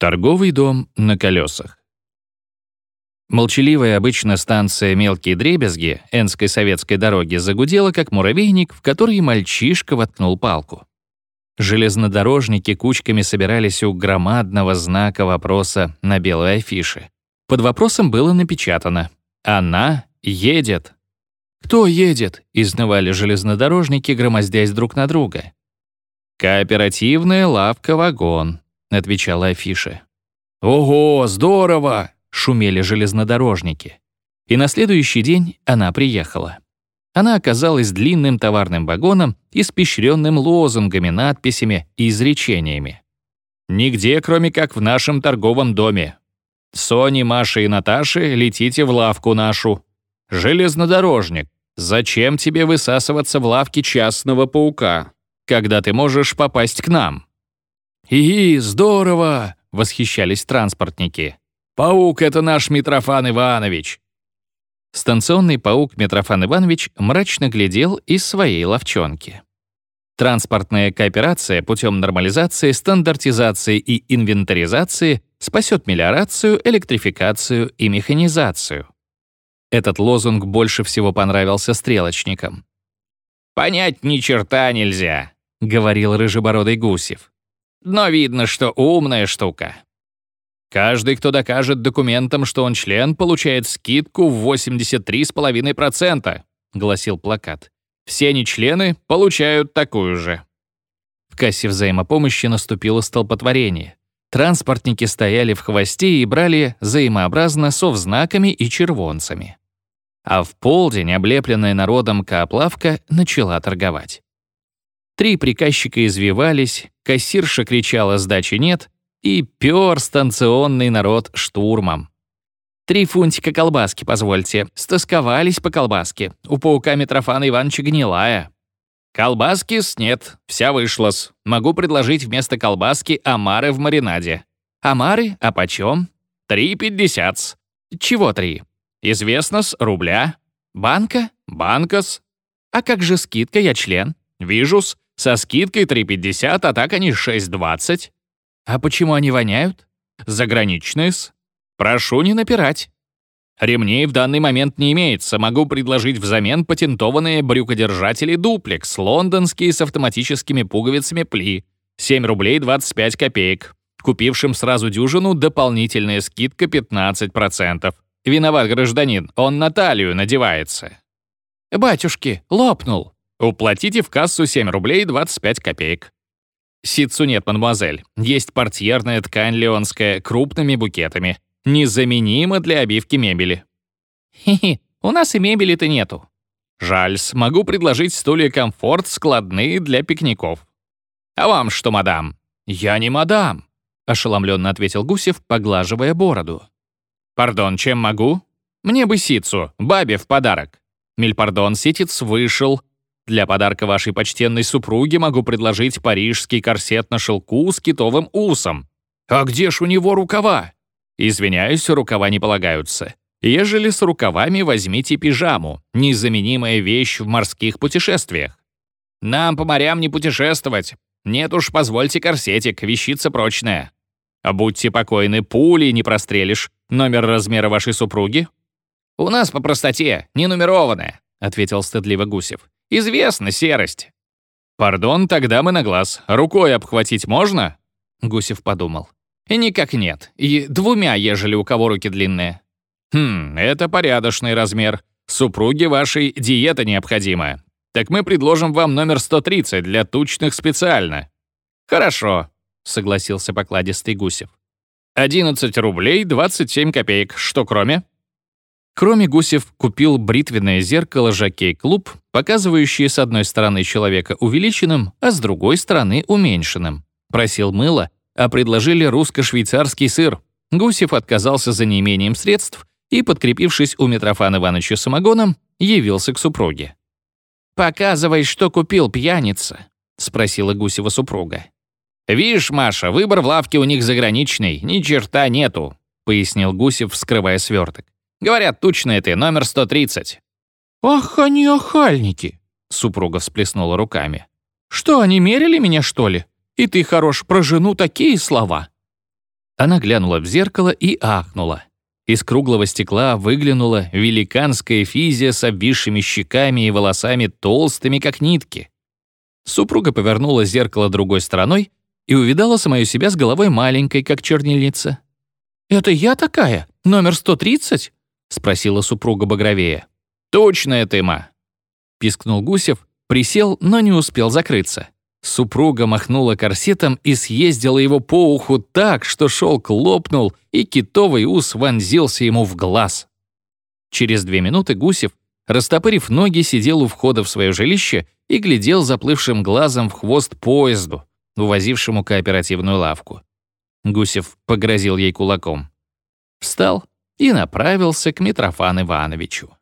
Торговый дом на колесах. Молчаливая обычно станция «Мелкие дребезги» Энской советской дороги загудела, как муравейник, в который мальчишка воткнул палку. Железнодорожники кучками собирались у громадного знака вопроса на белой афише. Под вопросом было напечатано «Она едет». «Кто едет?» — изнывали железнодорожники, громоздясь друг на друга. «Кооперативная лавка-вагон», — отвечала афиша. «Ого, здорово!» — шумели железнодорожники. И на следующий день она приехала. Она оказалась длинным товарным вагоном, испещренным лозунгами, надписями и изречениями. «Нигде, кроме как в нашем торговом доме. Сони, Маша и Наташи, летите в лавку нашу. Железнодорожник, зачем тебе высасываться в лавке частного паука, когда ты можешь попасть к нам?» «И, здорово!» — восхищались транспортники. «Паук — это наш Митрофан Иванович!» Станционный паук Митрофан Иванович мрачно глядел из своей ловчонки. Транспортная кооперация путем нормализации, стандартизации и инвентаризации спасет мелиорацию, электрификацию и механизацию. Этот лозунг больше всего понравился стрелочникам. «Понять ни черта нельзя», — говорил рыжебородый Гусев но видно, что умная штука. Каждый, кто докажет документам, что он член, получает скидку в 83,5%, гласил плакат. Все нечлены получают такую же. В кассе взаимопомощи наступило столпотворение. Транспортники стояли в хвосте и брали взаимообразно совзнаками и червонцами. А в полдень облепленная народом Кооплавка начала торговать. Три приказчика извивались, кассирша кричала «сдачи нет» и пёр станционный народ штурмом. Три фунтика колбаски, позвольте. Стосковались по колбаске. У паука Митрофана Ивановича гнилая. Колбаски-с нет, вся вышла-с. Могу предложить вместо колбаски омары в маринаде. Омары? А почем? Три пятьдесят. Чего три? Известно-с, рубля. Банка? Банка-с. А как же скидка, я член? Вижу-с. Со скидкой 3,50, а так они 6,20. А почему они воняют? Заграничные-с. Прошу не напирать. Ремней в данный момент не имеется. Могу предложить взамен патентованные брюкодержатели дуплекс, лондонские с автоматическими пуговицами пли. 7 рублей 25 копеек. Купившим сразу дюжину дополнительная скидка 15%. Виноват гражданин, он на талию надевается. «Батюшки, лопнул», Уплатите в кассу 7 рублей 25 копеек. Ситцу нет, мадемуазель. Есть портьерная ткань леонская, крупными букетами. Незаменима для обивки мебели. Хе-хе, у нас и мебели-то нету. Жаль, смогу предложить стулья комфорт складные для пикников. А вам что, мадам? Я не мадам, ошеломленно ответил Гусев, поглаживая бороду. Пардон, чем могу? Мне бы ситцу, бабе в подарок. Мильпардон ситец вышел, для подарка вашей почтенной супруге могу предложить парижский корсет на шелку с китовым усом. А где ж у него рукава? Извиняюсь, рукава не полагаются. Ежели с рукавами возьмите пижаму, незаменимая вещь в морских путешествиях. Нам по морям не путешествовать. Нет уж, позвольте корсетик, вещица прочная. Будьте покойны, пули не прострелишь. Номер размера вашей супруги? У нас по простоте, не нумерованная, ответил стыдливо Гусев. Известна серость». «Пардон, тогда мы на глаз. Рукой обхватить можно?» Гусев подумал. «Никак нет. И двумя, ежели у кого руки длинные». «Хм, это порядочный размер. Супруге вашей диета необходима. Так мы предложим вам номер 130 для тучных специально». «Хорошо», — согласился покладистый Гусев. «11 рублей 27 копеек. Что кроме?» Кроме Гусев купил бритвенное зеркало «Жокей Клуб», показывающее с одной стороны человека увеличенным, а с другой стороны уменьшенным. Просил мыло, а предложили русско-швейцарский сыр. Гусев отказался за неимением средств и, подкрепившись у Митрофана Ивановича самогоном, явился к супруге. «Показывай, что купил пьяница», — спросила Гусева супруга. «Видишь, Маша, выбор в лавке у них заграничный, ни черта нету», — пояснил Гусев, вскрывая сверток. Говорят, тучный ты, номер 130». «Ах, они охальники!» — супруга всплеснула руками. «Что, они мерили меня, что ли? И ты хорош про жену такие слова?» Она глянула в зеркало и ахнула. Из круглого стекла выглянула великанская физия с обвисшими щеками и волосами толстыми, как нитки. Супруга повернула зеркало другой стороной и увидала самую себя с головой маленькой, как чернильница. «Это я такая? Номер 130?» — спросила супруга Багровея. «Точно это има!» — пискнул Гусев, присел, но не успел закрыться. Супруга махнула корсетом и съездила его по уху так, что шелк лопнул, и китовый ус вонзился ему в глаз. Через две минуты Гусев, растопырив ноги, сидел у входа в свое жилище и глядел заплывшим глазом в хвост поезду, увозившему кооперативную лавку. Гусев погрозил ей кулаком. Встал и направился к Митрофан Ивановичу.